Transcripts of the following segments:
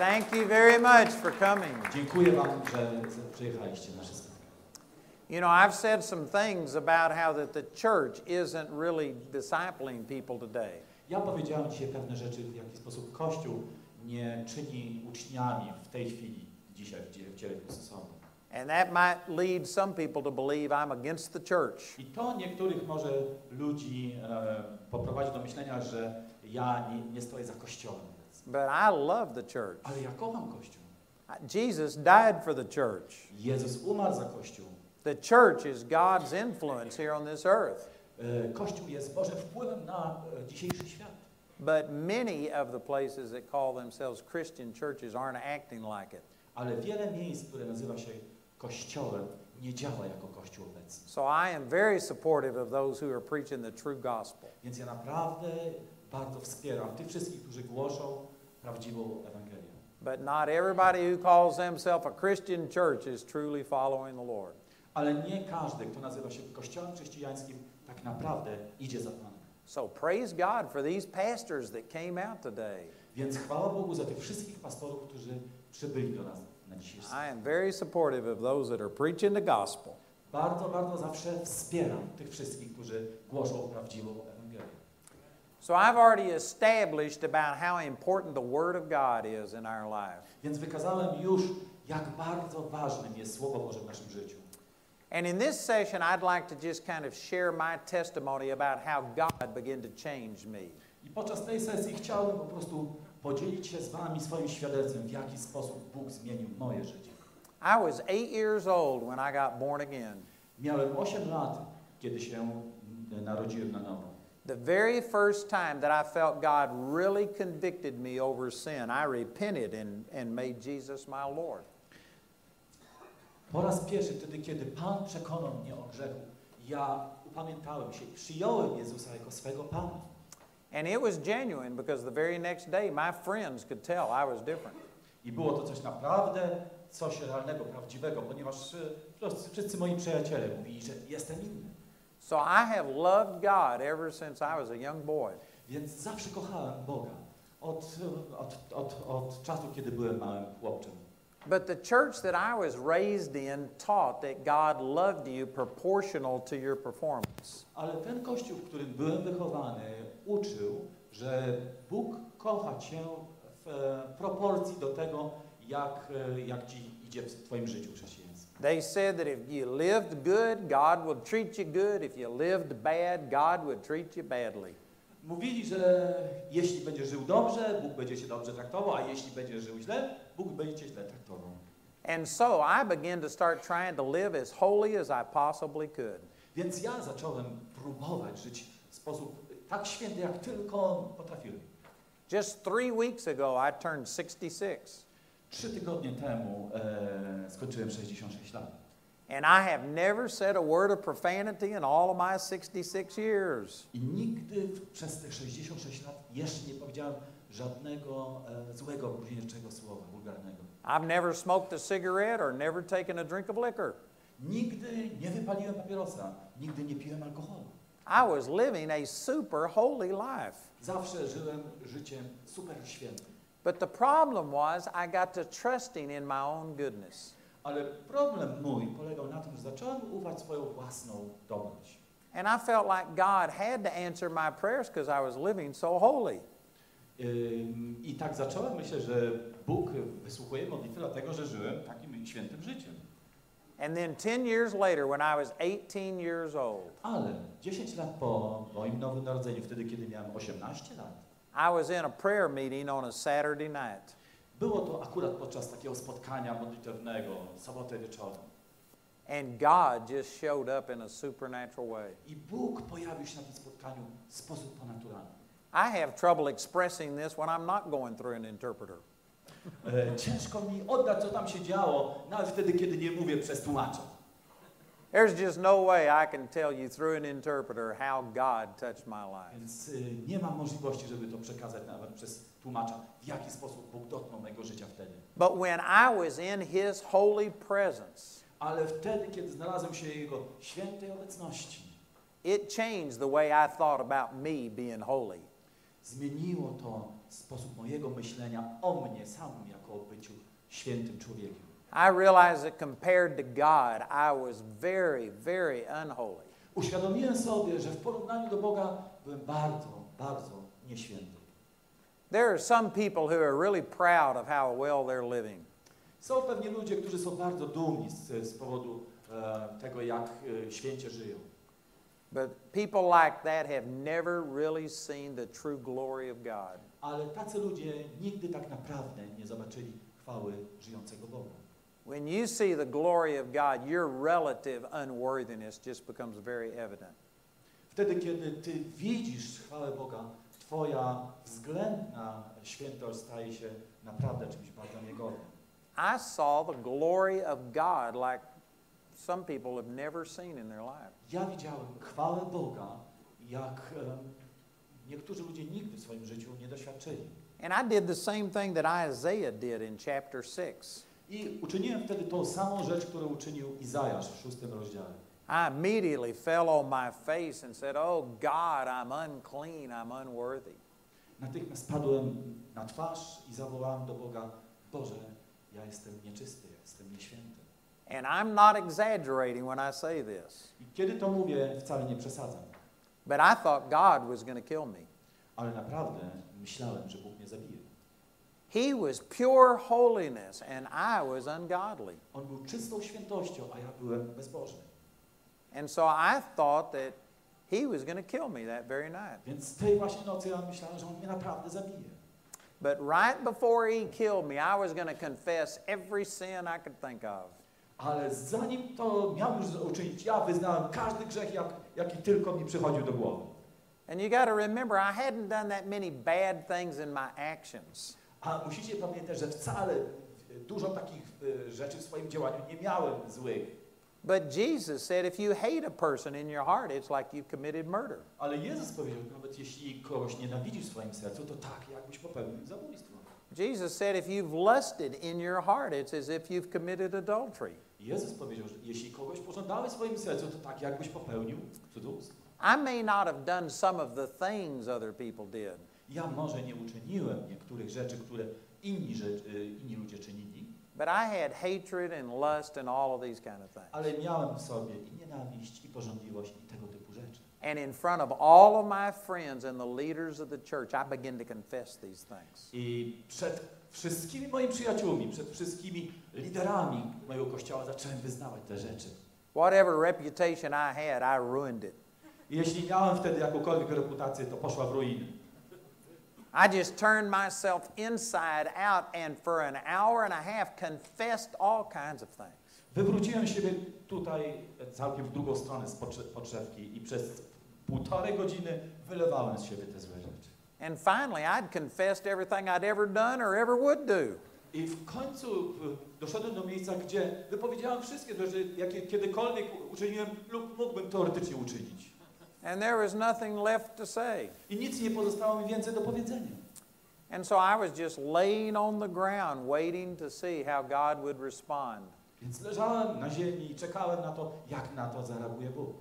Thank you very much for coming. Dziękuję Wam, że przyjechaliście na wszystko. You know, I've said some things about how that the church isn't really discipling people today. Ja powiedziałem dzisiaj pewne rzeczy, w jaki sposób Kościół nie czyni uczniami w tej chwili, dzisiaj w dziele Chrystusowym. And that might lead some people to believe I'm against the church. I to niektórych może ludzi e, poprowadzi do myślenia, że ja nie, nie stoję za Kościołem. But I love the church. Ale ja kocham Kościół. Jesus died for the church. Jezus umarł za Kościół. The church is God's influence here on this earth. Kościół jest Bożym wpływem na dzisiejszy świat. But many of the places that call themselves Christian churches aren't acting like it. Ale wiele miejsc, które nazywa się Kościołem, nie działa jako Kościół obecny. So I am very supportive of those who are preaching the true gospel. Więc ja naprawdę bardzo wspieram tych wszystkich, którzy głoszą prawdziwą Ewangelię. But not everybody who calls themselves a Christian church is truly following the Lord. Ale nie każdy, kto nazywa się Kościołem chrześcijańskim, tak naprawdę idzie za Panem. So praise God for these pastors that came out today. Więc chwała Bogu za tych wszystkich pastorów, którzy przybyli do nas na dzisiejszy I am very supportive of those that are preaching the gospel. Bardzo, bardzo zawsze wspieram tych wszystkich, którzy głoszą prawdziwą Ewangelię. So I've already established about how important the Word of God is in our life. Więc wykazałem już, jak bardzo ważnym jest Słowo Boże w naszym życiu. And in this session, I'd like to just kind of share my testimony about how God began to change me. I podczas tej sesji chciałbym po prostu podzielić się z Wami swoim świadectwem, w jaki sposób Bóg zmienił moje życie. I was eight years old when I got born again. Miałem 8 lat, kiedy się mm, narodziłem na nowo. The very first time that I felt God really convicted me over sin, I repented and, and made Jesus my Lord. Po raz pierwszy, wtedy, kiedy Pan przekonał mnie o grzechu, ja upamiętałem się i przyjąłem Jezusa jako swego Pana. And it was genuine because the very next day my friends could tell I was different. I było to coś naprawdę, coś realnego, prawdziwego, ponieważ wszyscy moi przyjaciele mówili, że jestem inny. So I have loved God ever since I was a young boy. Więc zawsze kochałem Boga. Od, od, od, od czasu, kiedy byłem małym chłopcem. But the church that I was raised in taught that God loved you proportional to your performance. Ale ten kościół, w którym byłem wychowany, uczył, że Bóg kocha Cię w e, proporcji do tego, jak, e, jak Ci idzie w Twoim życiu chrześcijańskim. They said that if you lived good, God would treat you good. If you lived bad, God would treat you badly. Mówili, że jeśli będziesz żył dobrze, Bóg będzie Cię dobrze traktował, a jeśli będziesz żył źle, Bóg będzie Cię źle traktował. And so I began to start trying to live as holy as I possibly could. Więc ja zacząłem próbować żyć w sposób tak święty, jak tylko potrafiłem. Just three weeks ago, I turned 66. Trzy tygodnie temu e, skończyłem 66 lat. And I have never said a word of profanity in all of my 66 years. I nigdy przez te 66 lat jeszcze nie powiedziałem żadnego e, złego, bluźnierczego słowa, wulgarnego. I've never smoked a cigarette or never taken a drink of liquor. Nigdy nie wypaliłem papierosa, nigdy nie piłem alkoholu. I was living a super holy life. Zawsze żyłem życiem super świętym. But the problem was I got to trusting in my own goodness. Ale problem mój polegał na tym, że zacząłem ufać swoją własną dobroć. And I felt like God had to answer my prayers because I was living so holy. I tak zacząłem, myślę, że Bóg wysłuchuje modlitwy dlatego, że żyłem takim świętym życiem. And then 10 years later, when I was 18 years old, Ale 10 lat po moim nowym narodzeniu, wtedy kiedy miałem 18 lat, I was in a prayer meeting on a Saturday night. było to akurat podczas takiego spotkania modlitewnego, sobotę wieczorem. And God just showed up in a supernatural way. I Bóg pojawił się na tym spotkaniu w sposób ponadturalny. I have trouble expressing this when I'm not going through an interpreter. E, ciężko mi oddać, co tam się działo, nawet wtedy, kiedy nie mówię przez tłumacza. There's just no way I can tell you through an interpreter how God touched my life. Więc y, nie mam możliwości, żeby to przekazać nawet przez tłumacza, w jaki sposób Bóg dotknął mojego życia wtedy. But when I was in His holy presence, Ale wtedy, kiedy znalazłem się w Jego świętej obecności, it changed the way I thought about me being holy. zmieniło to sposób mojego myślenia o mnie samym jako o byciu świętym człowiekiem. I realized that compared to God, I was very, very unholy. Uświadomiłem sobie, że w porównaniu do Boga byłem bardzo, bardzo nieświęty. There are some people who are really proud of how well they're living. Są pewnie ludzie, którzy są bardzo dumni z, z powodu e, tego, jak e, święcie żyją. But people like that have never really seen the true glory of God. Ale tacy ludzie nigdy tak naprawdę nie zobaczyli chwały żyjącego Boga. When you see the glory of God, your relative unworthiness just becomes very evident. Wtedy, kiedy ty widzisz chwałę Boga, twoja względna świętość staje się naprawdę czymś bardzo niegodnym. I saw the glory of God like some people have never seen in their life. Ja widziałem chwałę Boga, jak niektórzy ludzie nigdy w swoim życiu nie doświadczyli. And I did the same thing that Isaiah did in chapter 6. I uczyniłem wtedy tą samą rzecz, którą uczynił Izajasz w szóstym rozdziale. I immediately fell on my face and said, Oh God, I'm unclean, I'm unworthy. Natychmiast padłem na twarz i zawołałem do Boga, Boże, ja jestem nieczysty, ja jestem nieświęty. And I'm not exaggerating when I say this, I kiedy to mówię, wcale nie przesadzam. but I thought God was going to kill me. Ale naprawdę myślałem, że Bóg mnie zabije. He was pure holiness, and I was ungodly. On był czystą świętością, a ja byłem bezbożny. And so I thought that he was going to kill me that very night. Więc tej właśnie nocy ja myślałem, że On mnie naprawdę zabije. But right before he killed me, I was going to confess every sin I could think of. Ale zanim to miał już uczynić, ja wyznałem każdy grzech, jak, jaki tylko mi przychodził do głowy. And you got to remember, I hadn't done that many bad things in my actions. A musicie pamiętać, że wcale dużo takich e, rzeczy w swoim działaniu nie miałem złych. But Jesus said, if you hate a person in your heart, it's like you've committed murder. Ale Jezus powiedział, nawet jeśli kogoś nienawidzisz w swoim sercu, to tak, jakbyś popełnił zabójstwo. Jesus said, if you've lusted in your heart, it's as if you've committed adultery. Jezus powiedział, że jeśli kogoś pożądałeś w swoim sercu, to tak, jakbyś popełnił cudzołóstwo. I may not have done some of the things other people did, Ja może nie uczyniłem niektórych rzeczy, które inni, rzecz, y, inni ludzie czynili, but I had hatred and lust and all of these kind of things. ale miałem w sobie i nienawiść, i pożądliwość, i tego typu rzeczy. And in front of all of my friends and the leaders of the church, I began to confess these things. I przed wszystkimi moimi przyjaciółmi, przed wszystkimi liderami mojego kościoła zacząłem wyznawać te rzeczy. Whatever reputation I had, I ruined it. I jeśli miałem wtedy jakąkolwiek reputację, to poszła w ruinę. I just turned myself inside out and for an hour and a half confessed all kinds of things. Wywróciłem siebie tutaj całkiem w drugą stronę z podsze- podszewki i przez półtorej godziny wylewałem z siebie te złe rzeczy. And finally, I'd confessed everything I'd ever done or ever would do. I w końcu y, doszedłem do miejsca, gdzie wypowiedziałem wszystkie rzeczy, jakie kiedykolwiek uczyniłem lub mógłbym teoretycznie uczynić. And there was nothing left to say. I nic nie pozostało mi więcej do powiedzenia. And so I was just laying on the ground waiting to see how God would respond. Więc leżałem na ziemi i czekałem na to, jak na to zareaguje Bóg.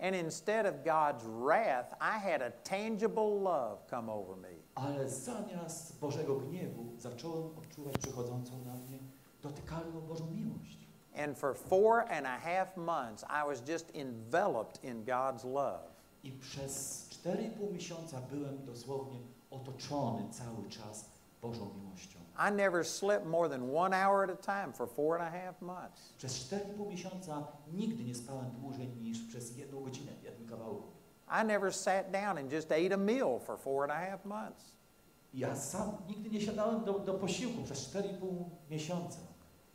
And instead of God's wrath, I had a tangible love come over me. Ale zamiast Bożego gniewu zacząłem odczuwać przychodzącą na mnie dotykalną Bożą miłość. And for four and a half months, I was just enveloped in God's love. I przez 4,5 miesiąca byłem dosłownie otoczony cały czas Bożą miłością. I never slept more than one hour at a time for four and a half months. Przez 4,5 miesiąca nigdy nie spałem dłużej niż przez jedną godzinę w jednym kawałku. I never sat down and just ate a meal for four and a half months. Ja sam nigdy nie siadałem do, do posiłku przez 4,5 miesiąca.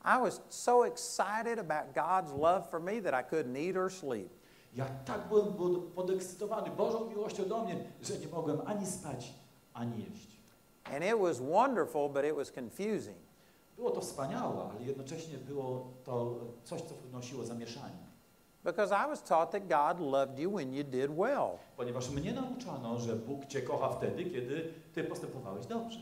I was so excited about God's love for me that I couldn't eat or sleep. Ja tak byłem pod- podekscytowany Bożą miłością do mnie, że nie mogłem ani spać, ani jeść. And it was wonderful, but it was confusing. Było to wspaniałe, ale jednocześnie było to coś, co wnosiło zamieszanie. Because I was taught that God loved you when you did well. Ponieważ mnie nauczano, że Bóg Cię kocha wtedy, kiedy Ty postępowałeś dobrze.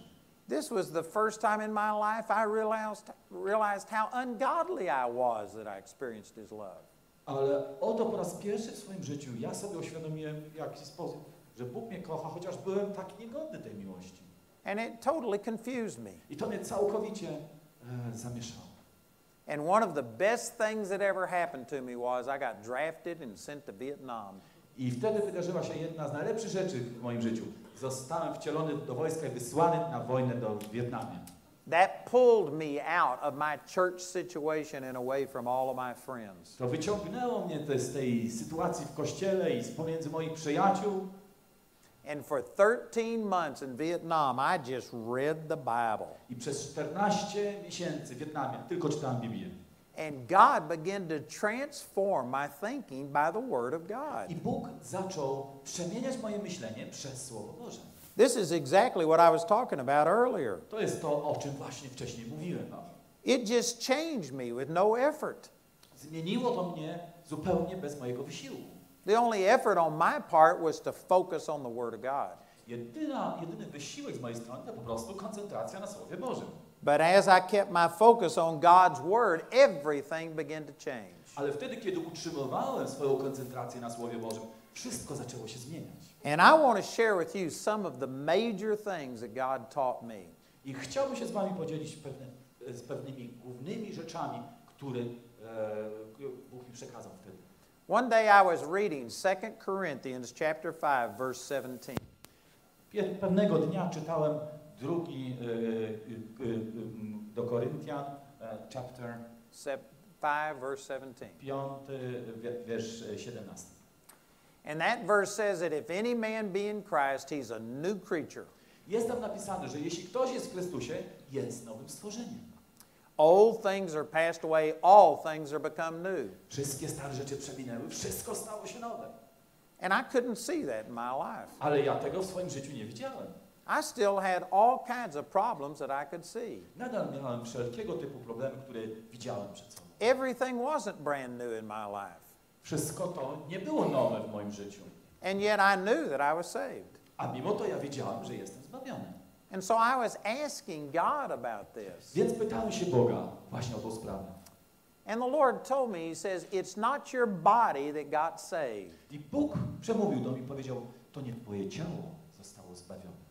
This was the first time in my life I realized, realized how ungodly I was that I experienced His love. Ale oto po raz pierwszy w swoim życiu ja sobie uświadomiłem, w jaki sposób że Bóg mnie kocha, chociaż byłem tak niegodny tej miłości. And it totally confused me. I to mnie całkowicie e, zamieszało. And one of the best things that ever happened to me was I got drafted and sent to Vietnam. I wtedy wydarzyła się jedna z najlepszych rzeczy w moim życiu. Zostałem wcielony do wojska i wysłany na wojnę do Wietnamie. That pulled me out of my church situation and away from all of my friends. To wyciągnęło mnie te, z tej sytuacji w kościele i z pomiędzy moich przyjaciół. And for 13 months in Vietnam, I just read the Bible. I przez 14 miesięcy w Wietnamie tylko czytałem Biblię. And God began to transform my thinking by the Word of God. I Bóg zaczął przemieniać moje myślenie przez Słowo Boże. This is exactly what I was talking about earlier. To jest to, o czym właśnie wcześniej mówiłem. It just changed me with no effort. Zmieniło to mnie zupełnie bez mojego wysiłku. The only effort on my part was to focus on the Word of God. Jedyna, jedyny wysiłek z mojej strony to po prostu koncentracja na Słowie Bożym. But as I kept my focus on God's Word, everything began to change. Ale wtedy, kiedy utrzymywałem swoją koncentrację na Słowie Bożym, wszystko zaczęło się zmieniać. And I want to share with you some of the major things that God taught me. I chciałbym się z Wami podzielić pewne, z pewnymi głównymi rzeczami, które e, Bóg mi przekazał wtedy. One day I was reading 2 Corinthians chapter 5 verse 17. Pie- Pewnego dnia czytałem drugi e, e, e, do Koryntian, e, chapter Se- 5 verse 17. 5, wi- wiersz e, 17. And that verse says that if any man be in Christ, he's a new creature. Jest tam napisane, że jeśli ktoś jest w Chrystusie, jest nowym stworzeniem. Old things are passed away, all things are become new. Wszystkie stare rzeczy przeminęły, wszystko stało się nowe. And I couldn't see that in my life. Ale ja tego w swoim życiu nie widziałem. I still had all kinds of problems that I could see. Nadal miałem wszelkiego typu problemy, które widziałem przed sobą. Everything wasn't brand new in my life. Wszystko to nie było nowe w moim życiu. And yet I knew that I was saved. A mimo to ja wiedziałem, że jestem zbawiony. And so I was asking God about this. Więc pytałem się Boga właśnie o tą sprawę. And the Lord told me, He says, it's not your body that got saved. I Bóg przemówił do mnie i powiedział, to nie twoje ciało zostało zbawione.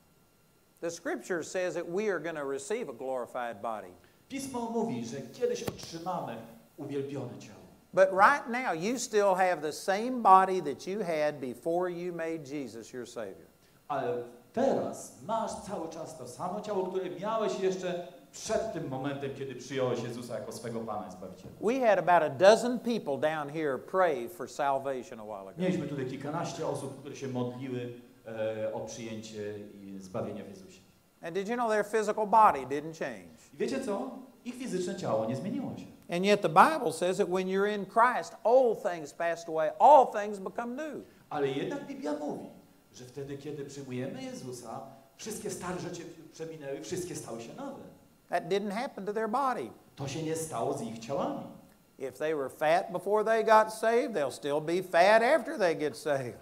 The scripture says that we are going to receive a glorified body. Pismo mówi, że kiedyś otrzymamy uwielbione ciało. But right now, you still have the same body that you had before you made Jesus your Savior. Ale teraz masz cały czas to samo ciało, które miałeś jeszcze przed tym momentem, kiedy przyjąłeś Jezusa jako swego Pana i Zbawiciela. We had about a dozen people down here pray for salvation a while ago. Mieliśmy tutaj kilkanaście osób, które się modliły e, o przyjęcie i zbawienia w Jezusie. And did you know their physical body didn't change? I wiecie co? Ich fizyczne ciało nie zmieniło się. And yet the Bible says that when you're in Christ, old things passed away, all things become new. Ale jednak Biblia mówi, że wtedy, kiedy przyjmujemy Jezusa, wszystkie stare rzeczy przeminęły, wszystkie stały się nowe. That didn't happen to their body. To się nie stało z ich ciałami. If they were fat before they got saved, they'll still be fat after they get saved.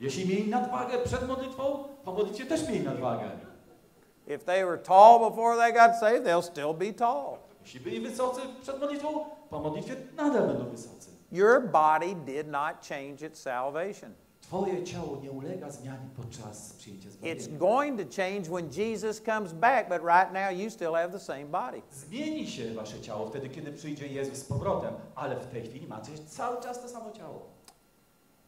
Jeśli mieli nadwagę przed modlitwą, po modlitwie też mieli nadwagę. If they were tall before they got saved, they'll still be tall. Jeśli byli wysocy przed modlitwą, po modlitwie nadal będą wysocy. Your body did not change its salvation. Twoje ciało nie ulega zmianie podczas przyjęcia It's going to change when Jesus comes back, but right now you still have the same body. Zmieni się wasze ciało wtedy, kiedy przyjdzie Jezus z powrotem, ale w tej chwili macie cały czas to samo ciało.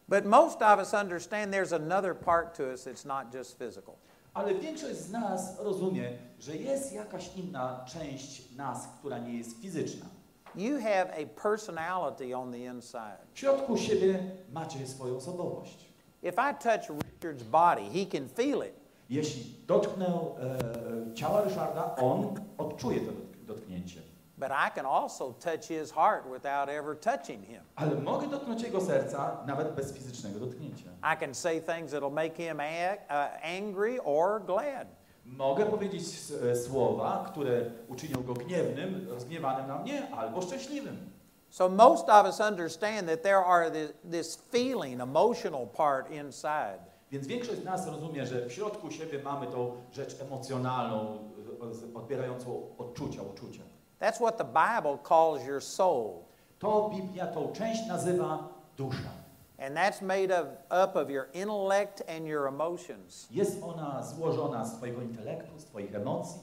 But most of us understand there's another part to us that's not just physical. Ale większość z nas rozumie, że jest jakaś inna część nas, która nie jest fizyczna. You have a personality on the inside. W środku siebie macie swoją osobowość. If I touch Richard's body, he can feel it. Jeśli dotknę e, ciała Ryszarda, on odczuje to dotk- dotknięcie. But I can also touch his heart without ever touching him. Ale mogę dotknąć jego serca nawet bez fizycznego dotknięcia. I can say things that'll make him a- uh, angry or glad. Mogę powiedzieć e, słowa, które uczynią go gniewnym, rozgniewanym na mnie, albo szczęśliwym. So most of us understand that there are this, this feeling, emotional part inside. Więc większość z nas rozumie, że w środku siebie mamy tą rzecz emocjonalną, e, odbierającą odczucia, uczucia. That's what the Bible calls your soul. To Biblia tą część nazywa dusza. And that's made of, up of your intellect and your emotions. Jest ona złożona z Twojego intelektu, z Twoich emocji,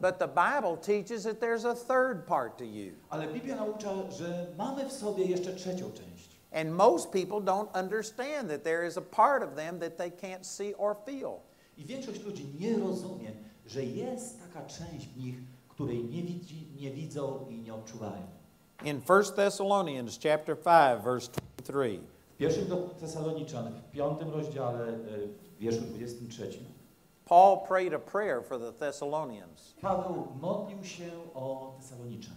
But the Bible teaches that there's a third part to you. ale Biblia naucza, że mamy w sobie jeszcze trzecią część. And most people don't understand that there is a part of them that they can't see or feel. I większość ludzi nie rozumie, że jest taka część w nich, której nie, widzi, nie widzą i nie odczuwają. In 1 Thessalonians chapter 5 verse 23, W pierwszym do Tesaloniczan, w piątym rozdziale, w wierszu 23, Paul prayed a prayer for the Thessalonians. Paweł modlił się o Tesaloniczan.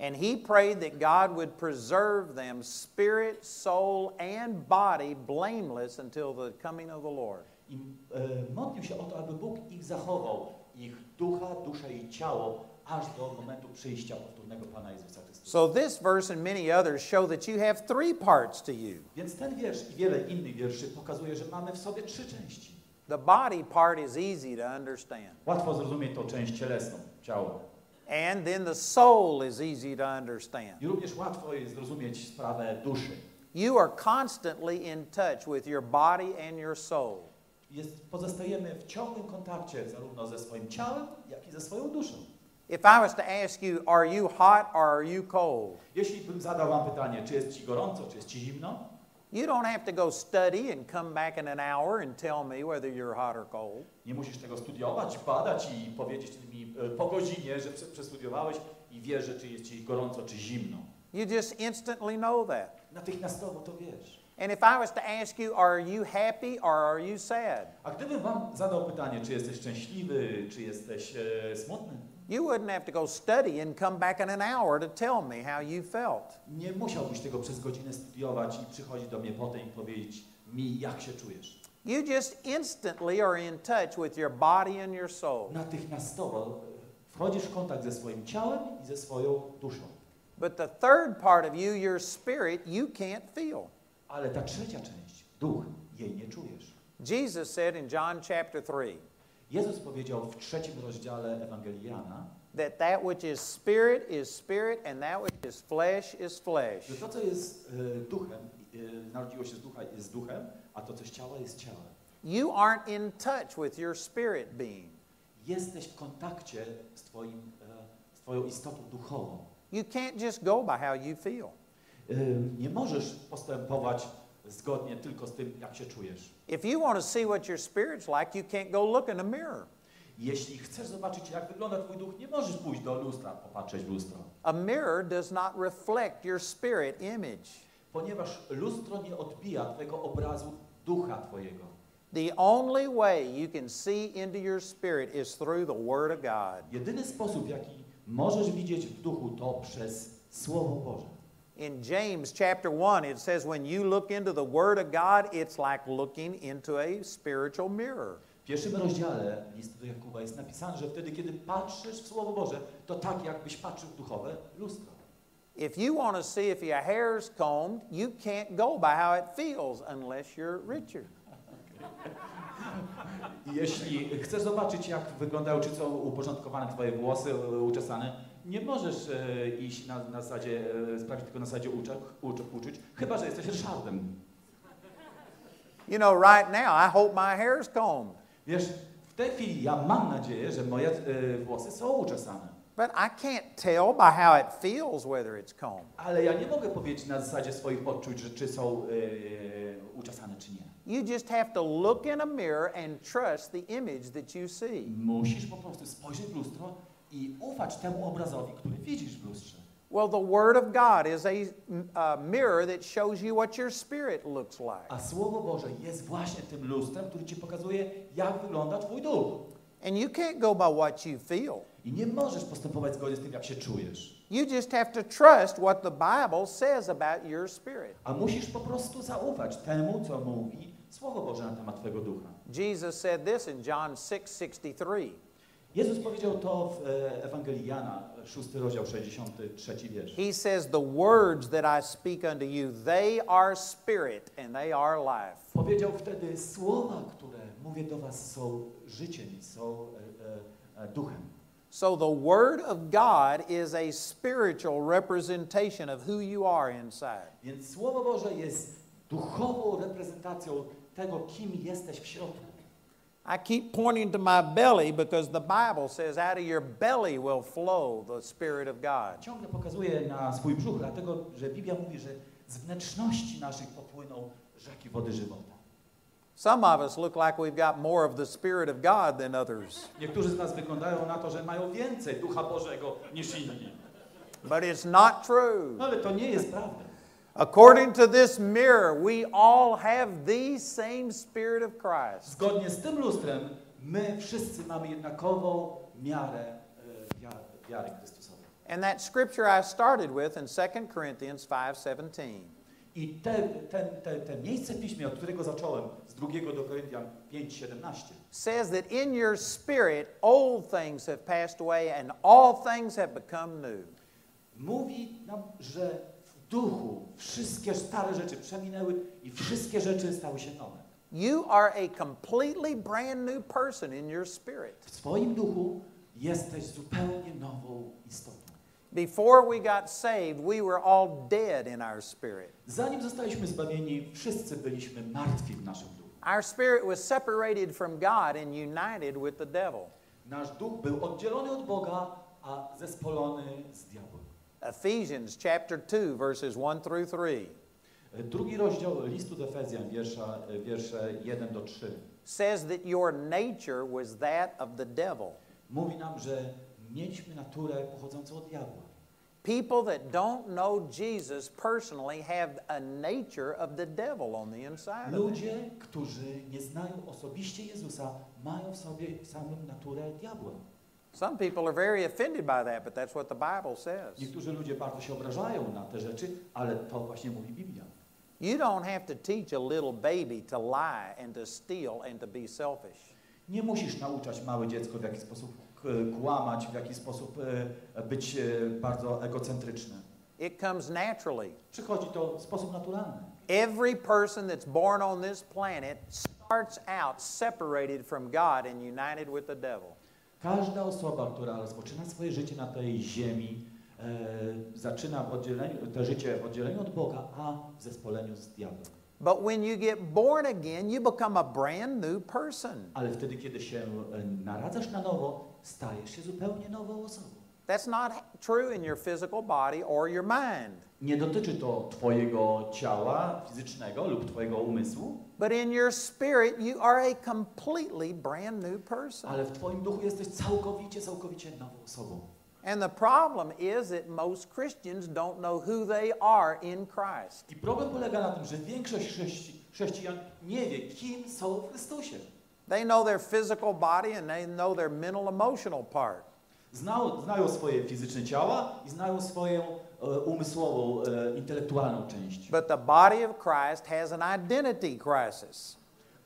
And he prayed that God would preserve them spirit, soul, and body blameless until the coming of the Lord. I e, modlił się o to, aby Bóg ich zachował, ich ducha, duszę i ciało, aż do momentu przyjścia powtórnego Pana Jezusa Chrystusa. So this verse and many others show that you have three parts to you. Więc ten wiersz i wiele innych wierszy pokazuje, że mamy w sobie trzy części. The body part is easy to understand. Łatwo zrozumieć tą część cielesną, ciało. And then the soul is easy to understand. I również łatwo jest zrozumieć sprawę duszy. You are constantly in touch with your body and your soul. Jest, pozostajemy w ciągłym kontakcie zarówno ze swoim ciałem, jak i ze swoją duszą. If I was to ask you, are you hot or are you cold? Jeśli bym zadał Wam pytanie, czy jest Ci gorąco, czy jest Ci zimno, You don't have to go study and come back in an hour and tell me whether you're hot or cold. nie musisz tego studiować, badać i powiedzieć mi e, po godzinie, że prze- przestudiowałeś i wiesz, że czy jest Ci gorąco, czy zimno. You just instantly know that. Natychmiastowo to wiesz. And if I was to ask you, are you happy or are you sad? A gdybym Wam zadał pytanie, czy jesteś szczęśliwy, czy jesteś e, smutny, You wouldn't have to go study and come back in an hour to tell me how you felt. nie musiałbyś tego przez godzinę studiować i przychodzić do mnie potem i powiedzieć mi, jak się czujesz. You just instantly are in touch with your body and your soul. Natychmiastowo wchodzisz w kontakt ze swoim ciałem i ze swoją duszą. But the third part of you, your spirit, you can't feel. Ale ta trzecia część, duch, jej nie czujesz. Jesus said in John chapter 3 Jezus powiedział w trzecim rozdziale Ewangelii Jana, that that which is spirit is spirit and that which is flesh is flesh. że to, co jest e, duchem, e, narodziło się z ducha, jest duchem, a to, co z ciała, jest ciałem. You aren't in touch with your spirit being. Jesteś w kontakcie z, twoim, e, z Twoją istotą duchową. You can't just go by how you feel. Nie możesz postępować zgodnie tylko z tym, jak się czujesz. If you want to see what your spirit's like, you can't go look in a mirror. Jeśli chcesz zobaczyć, jak wygląda Twój duch, nie możesz pójść do lustra, popatrzeć w lustro. A mirror does not reflect your spirit image. Ponieważ lustro nie odbija Twojego obrazu ducha Twojego. The only way you can see into your spirit is through the Word of God. Jedyny sposób, jaki możesz widzieć w duchu, to przez Słowo Boże. In James chapter 1, it says, when you look into the Word of God, it's like looking into a spiritual mirror. W pierwszym rozdziale listu do Jakuba jest napisane, że wtedy, kiedy patrzysz w Słowo Boże, to tak jakbyś patrzył w duchowe lustro. If you want to see if your hair's combed, you can't go by how it feels unless you're Richard. Jeśli chcesz zobaczyć, jak wyglądają, czy są uporządkowane Twoje włosy, e, uczesane, nie możesz e, iść na, na zasadzie, e, sprawdzić tylko na zasadzie uczek, uczek, uczuć, chyba, że jesteś Ryszardem. You know, right now, I hope my hair's combed, Wiesz, w tej chwili ja mam nadzieję, że moje e, włosy są uczesane. but I can't tell by how it feels whether it's combed. Ale ja nie mogę powiedzieć na zasadzie swoich odczuć, że czy są e, uczesane, czy nie. You just have to look in a mirror and trust the image that you see. Musisz po prostu spojrzeć w lustro i ufać temu obrazowi, który widzisz w lustrze. Well, the Word of God is a, a mirror that shows you what your spirit looks like. A Słowo Boże jest właśnie tym lustrem, który ci pokazuje, jak wygląda twój duch. And you can't go by what you feel. I nie możesz postępować zgodnie z tym, jak się czujesz. You just have to trust what the Bible says about your spirit. A musisz po prostu zaufać temu, co mówi Słowo Boże na temat twojego ducha. Jesus said this in John 6:63. Jezus powiedział to w e, Ewangelii Jana, 6 rozdział, 63 wiersz. He says, The words that I speak unto you, they are spirit and they are life. Powiedział wtedy, słowa, które mówię do was są życiem i są e, e, e, duchem. So the Word of God is a spiritual representation of who you are inside. Więc Słowo Boże jest duchową reprezentacją tego, kim jesteś w środku. I keep pointing to my belly because the Bible says out of your belly will flow the Spirit of God. Ciągle pokazuję na swój brzuch, dlatego że Biblia mówi, że z wnętrzności naszych popłyną rzeki wody żywota. Some of us look like we've got more of the Spirit of God than others, Niektórzy z nas wyglądają na to, że mają więcej Ducha Bożego niż inni. but it's not true. No ale to nie jest prawda. According to this mirror, we all have the same Spirit of Christ. Zgodnie z tym lustrem my wszyscy mamy jednakową miarę wiary, wiary Chrystusowej. And that scripture I started with in 2 Corinthians 5:17. I te, ten, te, te miejsce w piśmie, od którego zacząłem, z drugiego do Koryntian 5:17, says that in your spirit old things have passed away and all things have become new. mówi nam, że duchu wszystkie stare rzeczy przeminęły i wszystkie rzeczy stały się nowe. You are a completely brand new person in your spirit. W swoim duchu jesteś zupełnie nową istotą. Before we got saved, we were all dead in our spirit. Zanim zostaliśmy zbawieni, wszyscy byliśmy martwi w naszym duchu. Our spirit was separated from God and united with the devil. Nasz duch był oddzielony od Boga, a zespolony z diabłem. Ephesians chapter 2 verses 1 through 3 Drugi rozdział listu do Efezjan, wiersza, wiersze 1 do 3, says that your nature was that of the devil. mówi nam, że mieliśmy naturę pochodzącą od diabła. People that don't know Jesus personally have a nature of the devil on the inside of them. Ludzie, którzy nie znają osobiście Jezusa, mają w sobie samym naturę diabła. Some people are very offended by that, but that's what the Bible says. Niektórzy ludzie bardzo się obrażają na te rzeczy, ale to właśnie mówi Biblia. You don't have to teach a little baby to lie and to steal and to be selfish. Nie musisz nauczać małe dziecko w jaki sposób kłamać, w jaki sposób być bardzo egocentryczny. It comes naturally. Przychodzi to w sposób naturalny. Every person that's born on this planet starts out separated from God and united with the devil. Każda osoba, która rozpoczyna swoje życie na tej ziemi, e, zaczyna w oddzieleniu, to życie w oddzieleniu od Boga, a w zespoleniu z diabłem. But when you get born again, you become a brand new person. Ale wtedy, kiedy się e, naradzasz na nowo, stajesz się zupełnie nową osobą. That's not true in your physical body or your mind. Nie dotyczy to Twojego ciała fizycznego lub Twojego umysłu, But in your spirit, you are a completely brand new person. ale w Twoim duchu jesteś całkowicie, całkowicie nową osobą. And the problem is that most Christians don't know who they are in Christ. I problem polega na tym, że większość chrześci chrześcijan nie wie, kim są w Chrystusie. They know their physical body and they know their mental emotional part. Znają, znają swoje fizyczne ciała i znają swoją e, umysłową, e, intelektualną część. But the body of Christ has an identity crisis.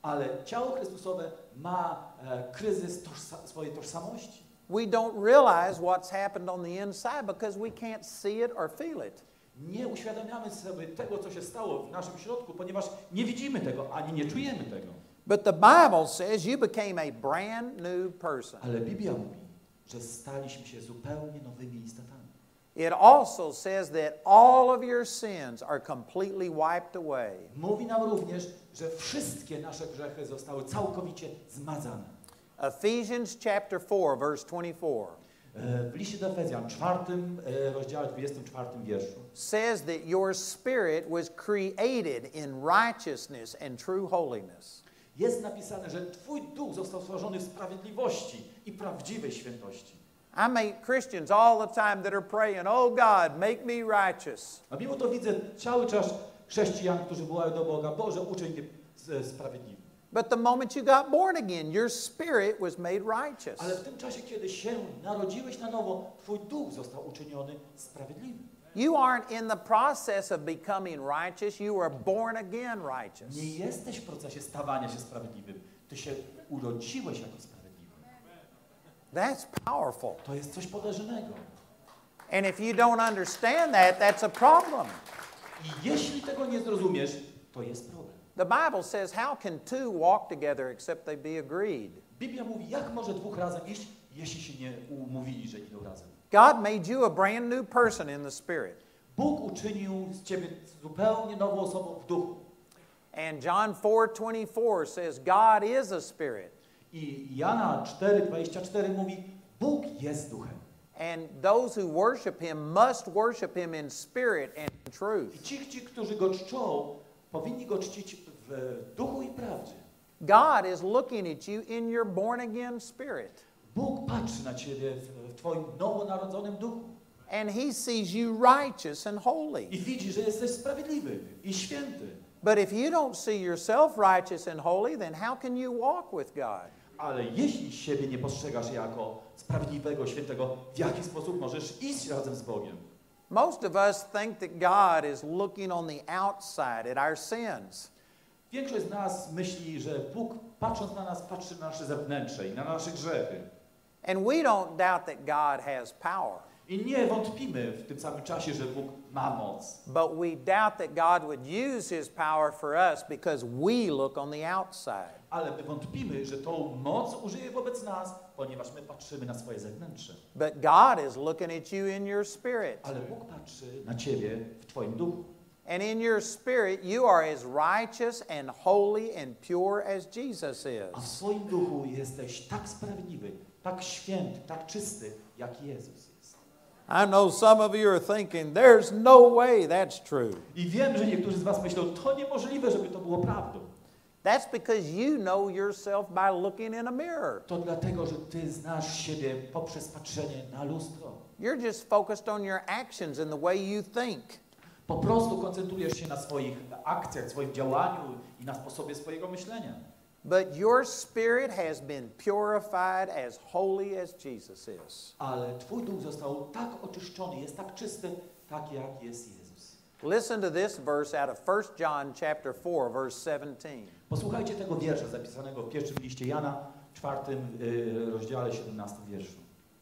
Ale ciało Chrystusowe ma e, kryzys tożsa swojej tożsamości. We don't realize what's happened on the inside because we can't see it or feel it. Nie uświadamiamy sobie tego, co się stało w naszym środku, ponieważ nie widzimy tego, ani nie czujemy tego. But the Bible says you became a brand new person. Ale Biblia mówi, że staliśmy się zupełnie nowymi istotami. It also says that all of your sins are completely wiped away. Mówi nam również, że wszystkie nasze grzechy zostały całkowicie zmazane. Ephesians chapter 4 verse 24 E, W liście do Efezjan, czwartym rozdziale, 24 wierszu, says that your spirit was created in righteousness and true holiness. Jest napisane, że Twój duch został stworzony w sprawiedliwości i prawdziwej świętości. I meet Christians all the time that are praying, "Oh God, make me righteous." A mimo to widzę cały czas chrześcijan, którzy wołają do Boga, Boże, uczyń mnie e, sprawiedliwym. But the moment you got born again, your spirit was made righteous. Ale w tym czasie, kiedy się narodziłeś na nowo, Twój duch został uczyniony sprawiedliwym. You aren't in the process of becoming righteous, you were born again righteous. Nie jesteś w procesie stawania się sprawiedliwym. Ty się urodziłeś jako sprawiedliwy. That's powerful. To jest coś potężnego. And if you don't understand that, that's a problem. I jeśli tego nie zrozumiesz, to jest problem. The Bible says, How can two walk together except they be agreed? Biblia mówi, jak może dwóch razem iść, jeśli się nie umówili, że idą razem. God made you a brand new person in the Spirit. Bóg uczynił z ciebie zupełnie nową osobą w duchu. And John 4:24 says God is a spirit. I Jana 4:24 mówi: Bóg jest duchem. And those who worship him must worship him in spirit and in I truth. ci, ci, którzy go czczą, powinni go czcić w duchu i prawdzie. God is looking at you in your born again spirit. Bóg patrzy na ciebie w twoim nowonarodzonym duchu And he sees you righteous and holy. i widzi, że jesteś sprawiedliwy i święty. But if you don't see yourself righteous and holy, then how can you walk with God? Ale jeśli siebie nie postrzegasz jako sprawiedliwego, świętego, w jaki sposób możesz iść razem z Bogiem? Most of us think that God is looking on the outside at our sins. Większość z nas myśli, że Bóg patrząc na nas patrzy na nasze zewnętrze i na nasze grzechy. And we don't doubt that God has power. I nie wątpimy w tym samym czasie, że Bóg ma moc. But we doubt that God would use his power for us because we look on the outside. Ale my wątpimy, że tą moc użyje wobec nas, ponieważ my patrzymy na swoje zewnętrzne. But God is looking at you in your spirit. Ale Bóg patrzy na ciebie w twoim duchu. And in your spirit, you are as righteous and holy and pure as Jesus A w is. swoim duchu jesteś tak sprawiedliwy, tak święty, tak czysty, jak Jezus jest. I know some of you are thinking, there's no way that's true. I wiem, że niektórzy z was myślą, to niemożliwe, żeby to było prawdą. That's because you know yourself by looking in a mirror. To dlatego, że ty znasz siebie poprzez patrzenie na lustro. You're just focused on your actions and the way you think. Po prostu koncentrujesz się na swoich akcjach, swoim działaniu i na sposobie swojego myślenia. But your spirit has been purified as holy as Jesus is. Ale twój duch został tak oczyszczony, jest tak czysty, tak jak jest Jezus. Listen to this verse out of 1 John chapter 4 verse 17. Posłuchajcie tego wiersza zapisanego w pierwszym liście Jana, czwartym y, rozdziale, 17 wierszu.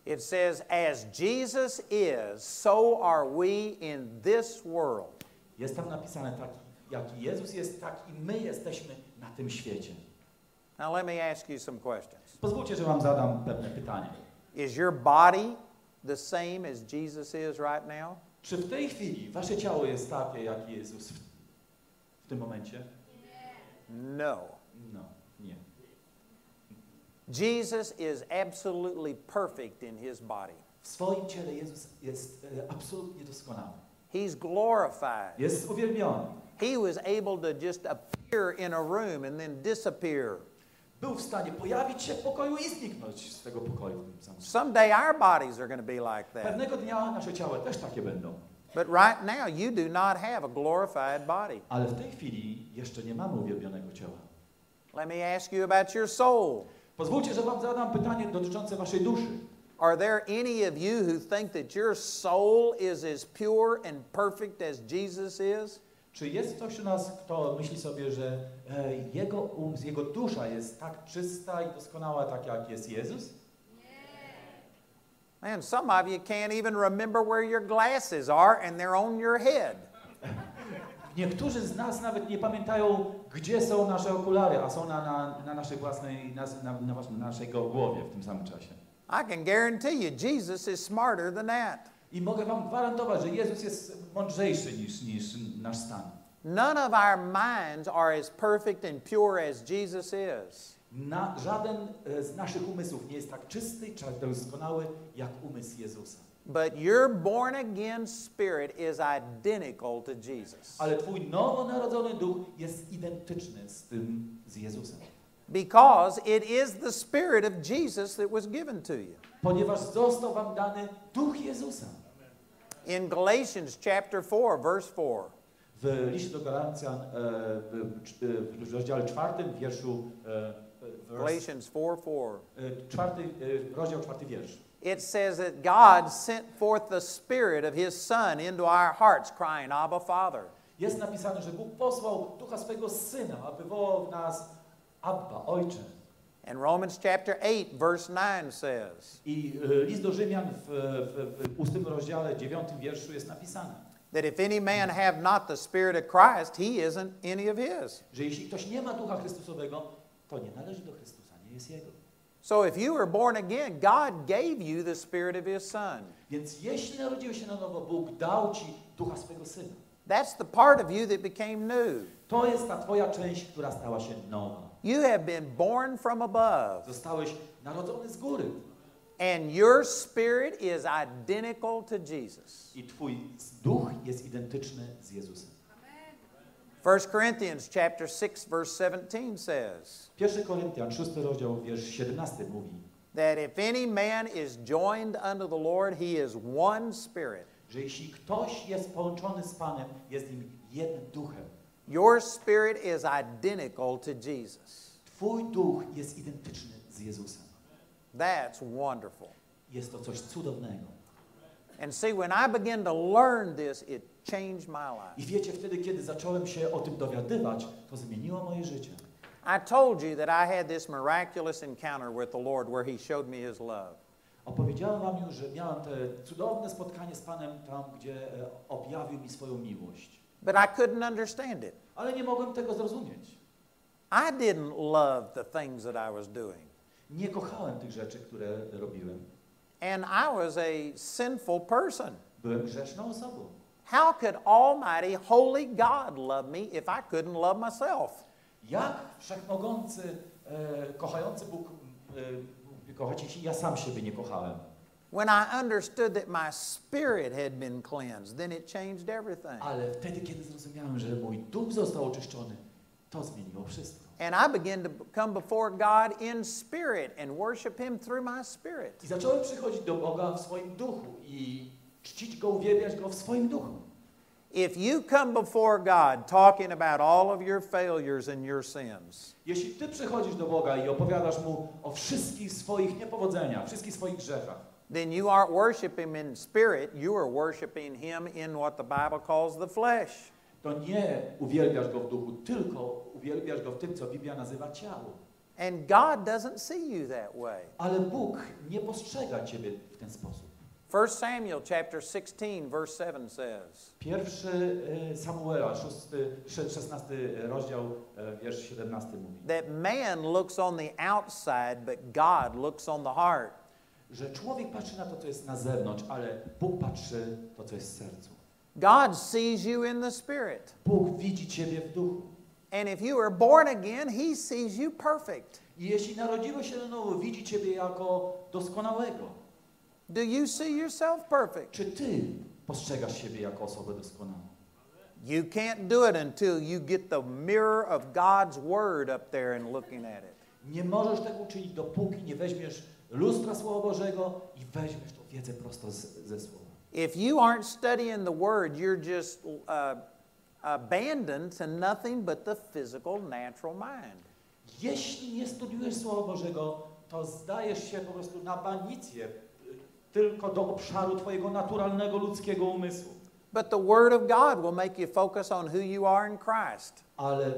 It says as Jesus is, so are we in this world. Jest tam napisane tak, jaki Jezus jest, tak i my jesteśmy na tym świecie. Now let me ask you some questions. Pozwólcie, że wam zadam pewne pytanie. Is your body the same as Jesus is right now? Czy w tej chwili wasze ciało jest takie, jak Jezus w, w tym momencie? No. No, nie. Jesus is absolutely perfect in his body. W swoim ciele Jezus jest e, absolutnie doskonały. He's glorified. Jest uwielbiony. He was able to just appear in a room and then disappear. Był w stanie pojawić się w pokoju i zniknąć z tego pokoju. Someday our bodies are going to be like that. Pewnego dnia nasze ciała też takie będą. But right now, you do not have a glorified body. Ale w tej chwili jeszcze nie mamy uwielbionego ciała. Let me ask you about your soul. Pozwólcie, że wam zadam pytanie dotyczące waszej duszy. Are there any of you who think that your soul is as pure and perfect as Jesus is? Czy jest ktoś u nas, kto myśli sobie, że e, jego umysł, jego dusza jest tak czysta i doskonała, tak jak jest Jezus? Man, some of you can't even remember where your glasses are and they're on your head. Niektórzy z nas nawet nie pamiętają, gdzie są nasze okulary, a są na, na, na naszej własnej, na, na, na głowie w tym samym czasie. I can guarantee you, Jesus is smarter than that. I mogę wam gwarantować, że Jezus jest mądrzejszy niż, niż nasz stan. None of our minds are as perfect and pure as Jesus is. Na, żaden e, z naszych umysłów nie jest tak czysty tak doskonały, jak umysł Jezusa. But your born again spirit is identical to Jesus. Ale twój nowonarodzony duch jest identyczny z tym, z Jezusem. Because it is the spirit of Jesus that was given to you. Ponieważ został wam dany duch Jezusa. In Galatians chapter 4, verse 4, W liście do Galacjan e, w, rozdziale czwartym, wierszu e, Galatians 4 4. e, czwarty, rozdział czwarty wiersz. It says that God sent forth the Spirit of His Son into our hearts, crying, Abba, Father. Jest napisane, że Bóg posłał ducha swego Syna, aby wołał w nas Abba, Ojcze. And Romans chapter 8, verse 9 says I e, list do Rzymian w, w, w ustym rozdziale, dziewiątym wierszu jest napisane, that if any man have not the Spirit of Christ, he isn't any of His. że jeśli ktoś nie ma ducha Chrystusowego, to nie należy do Chrystusa, nie jest Jego. So if you were born again, God gave you the Spirit of His Son. Więc jeśli narodziłeś się na nowo, Bóg dał ci ducha swego Syna. That's the part of you that became new. To jest ta twoja część, która stała się nowa. You have been born from above, Zostałeś narodzony z góry and your spirit is identical to Jesus. i twój duch jest identyczny z Jezusem. 1 Corinthians chapter 6 verse 17 says 1 Koryntian, 6 rozdział, wiersz 17 mówi, that if any man is joined unto the Lord, he is one spirit. że jeśli ktoś jest połączony z Panem, jest nim jednym duchem. Your spirit is identical to Jesus. Twój duch jest identyczny z Jezusem. That's wonderful. Jest to coś cudownego. And see, when I began to learn this, it changed my I life. wiecie, wtedy, kiedy zacząłem się o tym dowiadywać, to zmieniło moje życie. I told you that I had this miraculous encounter with the Lord where He showed me His love. Opowiedziałem wam już, że miałem eh, te cudowne spotkanie z Panem tam, gdzie e, eh, objawił mi swoją miłość. But I couldn't understand it. Ale nie mogłem tego zrozumieć. I didn't love the things that I was doing. Nie kochałem tych rzeczy, które robiłem. And I was a sinful person. Byłem grzeszną osobą. How could Almighty, Holy God love me if I couldn't love myself? Jak wszechmogący, e, kochający Bóg e, kochać, jeśli ja sam siebie nie kochałem? When I understood that my spirit had been cleansed, then it changed everything. Ale wtedy, kiedy zrozumiałem, że mój duch został oczyszczony, to zmieniło wszystko. And I began to come before God in spirit and worship Him through my spirit. I zacząłem przychodzić do Boga w swoim duchu i czcić Go, uwielbiać Go w swoim duchu. If you come before God talking about all of your failures and your sins, Jeśli Ty przychodzisz do Boga i opowiadasz Mu o wszystkich swoich niepowodzeniach, wszystkich swoich grzechach, then you aren't worshiping Him in spirit, you are worshiping Him in what the Bible calls the flesh. to nie uwielbiasz Go w duchu, tylko uwielbiasz Go w tym, co Biblia nazywa ciało. And God doesn't see you that way. Ale Bóg nie postrzega Ciebie w ten sposób. 1 Samuel chapter 16 verse 7 says, Pierwszy Samuela, szósty, sze- szesnasty rozdział, wiersz 17 mówi, that man looks on the outside, but God looks on the heart. Że człowiek patrzy na to, co jest na zewnątrz, ale Bóg patrzy to, co jest w sercu. God sees you in the spirit. Bóg widzi Ciebie w duchu. And if you are born again, He sees you perfect. I jeśli narodziłeś się na nowo, widzi Ciebie jako doskonałego. Do you see yourself perfect? Czy Ty postrzegasz siebie jako osobę doskonałą? You can't do it until you get the mirror of God's Word up there and looking at it. Nie możesz tego uczynić, dopóki nie weźmiesz lustra Słowa Bożego i weźmiesz tą wiedzę prosto z, ze Słowa. If you aren't studying the Word, you're just uh, abandoned to nothing but the physical, natural mind. Jeśli nie studiujesz Słowa Bożego, to zdajesz się po prostu na banicję y, tylko do obszaru Twojego naturalnego ludzkiego umysłu. But the Word of God will make you focus on who you are in Christ. Ale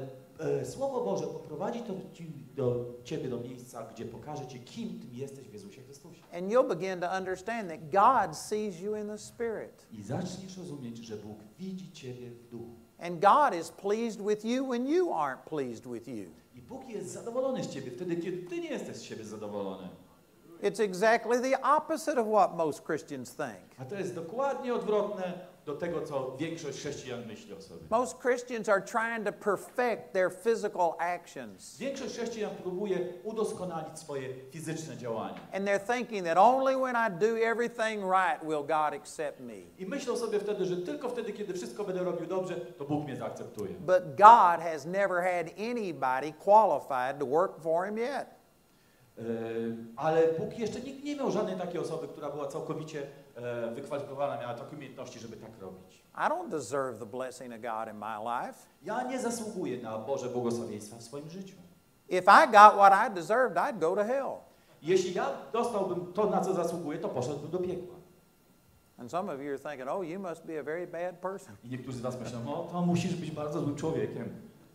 Słowo Boże poprowadzi to ci, do Ciebie do miejsca, gdzie pokaże Ci, kim Ty jesteś w Jezusie Chrystusie. And you'll begin to understand that God sees you in the Spirit. I zaczniesz rozumieć, że Bóg widzi Ciebie w duchu. And God is pleased with you when you aren't pleased with you. I Bóg jest zadowolony z Ciebie wtedy, kiedy Ty nie jesteś z siebie zadowolony. It's exactly the opposite of what most Christians think. A to jest dokładnie odwrotne do tego, co większość chrześcijan myśli o sobie. Most Christians are trying to perfect their physical actions. Większość chrześcijan próbuje udoskonalić swoje fizyczne działania. And they're thinking that only when I do everything right will God accept me. I myślą sobie wtedy, że tylko wtedy, kiedy wszystko będę robił dobrze, to Bóg mnie zaakceptuje. But God has never had anybody qualified to work for Him yet. E, Ale Bóg jeszcze nikt nie miał żadnej takiej osoby, która była całkowicie wykwalifikowana, miała takie umiejętności, żeby tak robić. I don't deserve the blessing of God in my life. Ja nie zasługuję na Boże błogosławieństwa w swoim życiu. If I got what I deserved, I'd go to hell. Jeśli ja dostałbym to, na co zasługuję, to poszedłbym do piekła. And some of you are thinking, oh, you must be a very bad person. I niektórzy z Was myślą, no to musisz być bardzo złym człowiekiem.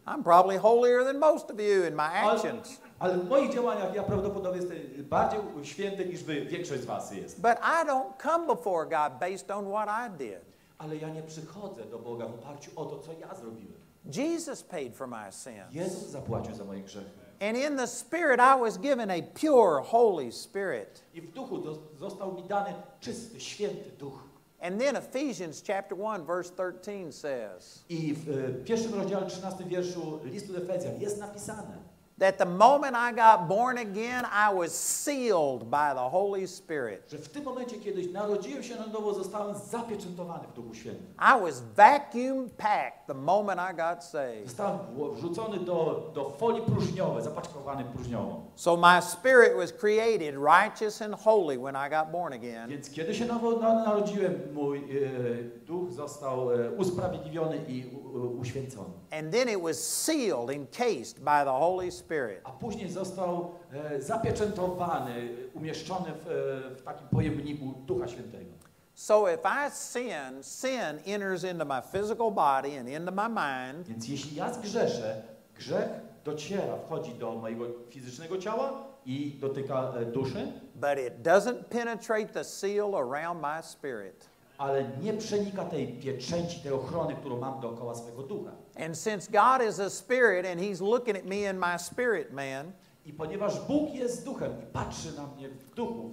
I'm probably holier than most of you in my actions. Ale w moich działaniach ja prawdopodobnie jestem bardziej święty niż Wy, większość z Was jest. But I don't come before God based on what I did. Ale ja nie przychodzę do Boga w oparciu o to, co ja zrobiłem. Jesus paid for my sins. Jezus zapłacił za moje grzechy. And in the Spirit, I was given a pure, holy Spirit. I w duchu do, został mi dany czysty, święty duch. And then Ephesians chapter 1 verse 13 says I w e, pierwszym rozdziale 13 wierszu listu do Efezjan jest napisane, that the moment I got born again, I was sealed by the Holy Spirit. że w tym momencie, kiedy narodziłem się na nowo, zostałem zapieczętowany w Duchu Świętym. I was vacuum packed the moment I got saved. Zostałem wło- wrzucony do, do folii próżniowej, zapaczkowany próżniową. So my spirit was created righteous and holy when I got born again. Więc kiedy się nowo narodziłem, mój e, duch został e, usprawiedliwiony i u, u, uświęcony. And then it was sealed, encased by the Holy Spirit. A później został e, zapieczętowany, umieszczony w, e, w takim pojemniku Ducha Świętego. So if I sin, sin enters into my physical body and into my mind, Więc jeśli ja zgrzeszę, grzech dociera, wchodzi do mojego fizycznego ciała i dotyka e, duszy, but it doesn't penetrate the seal around my spirit. Ale nie przenika tej pieczęci, tej ochrony, którą mam dookoła swojego ducha. And since God is a spirit and He's looking at me in my spirit man, I ponieważ Bóg jest duchem i patrzy na mnie w duchu,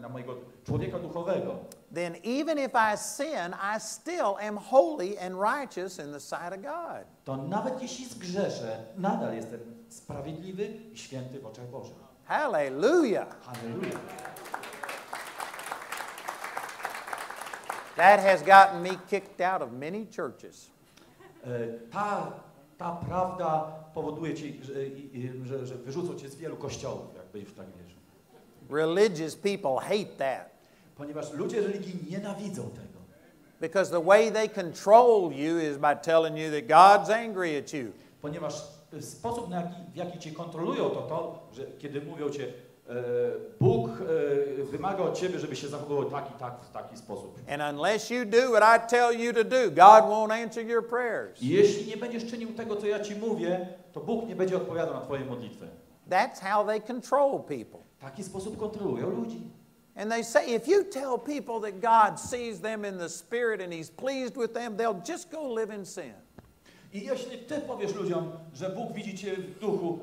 na mojego człowieka duchowego, then even if I sin, I still am holy and righteous in the sight of God. to nawet jeśli zgrzeszę, nadal jestem sprawiedliwy i święty w oczach Bożych. Hallelujah. Halleluja. That has gotten me kicked out of many churches. E, Ta, ta prawda powoduje ci, że, że, że wyrzucą cię z wielu kościołów, jakby w tak wierzył. Religious people hate that Ponieważ ludzie religii nienawidzą tego. because the way they control you is by telling you that God's angry at you. Ponieważ sposób, na jaki, w jaki cię kontrolują, to to, że kiedy mówią cię, e, Bóg wymaga od ciebie, żeby się zachowywał tak i tak, w taki sposób. And unless you do what I tell you to do, God won't answer your prayers. Jeśli nie będziesz czynił tego, co ja ci mówię, to Bóg nie będzie odpowiadał na twoje modlitwy. That's how they control people. Taki sposób kontrolują ludzi. And they say if you tell people that God sees them in the spirit and He's pleased with them, they'll just go live in sin. I jeśli ty powiesz ludziom, że Bóg widzi cię w duchu,